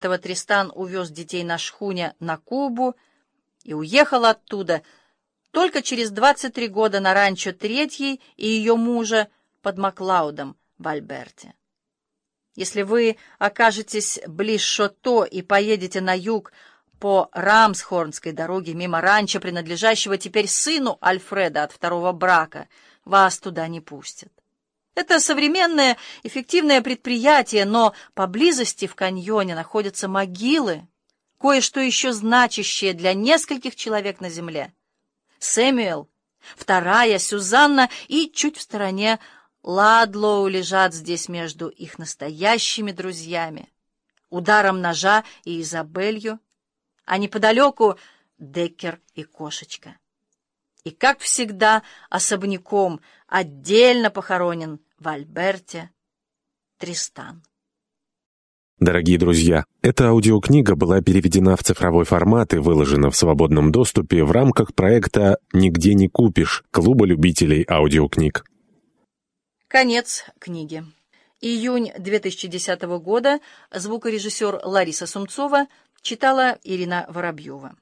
Этого Тристан увез детей на шхуне на Кубу и уехал оттуда только через 23 года на ранчо Третьей и ее мужа под Маклаудом в Альберте. Если вы окажетесь близ Шото и поедете на юг по Рамсхорнской дороге мимо ранчо, принадлежащего теперь сыну Альфреда от второго брака, вас туда не пустят. Это современное эффективное предприятие, но поблизости в каньоне находятся могилы, кое-что еще значащее для нескольких человек на земле. Сэмюэл, вторая, Сюзанна и чуть в стороне Ладлоу лежат здесь между их настоящими друзьями, ударом ножа и Изабелью, а неподалеку Деккер и кошечка. И, как всегда, особняком, отдельно похоронен в Альберте Тристан. Дорогие друзья, эта аудиокнига была переведена в цифровой формат и выложена в свободном доступе в рамках проекта «Нигде не купишь» Клуба любителей аудиокниг. Конец книги. Июнь 2010 года. Звукорежиссер Лариса Сумцова читала Ирина Воробьева.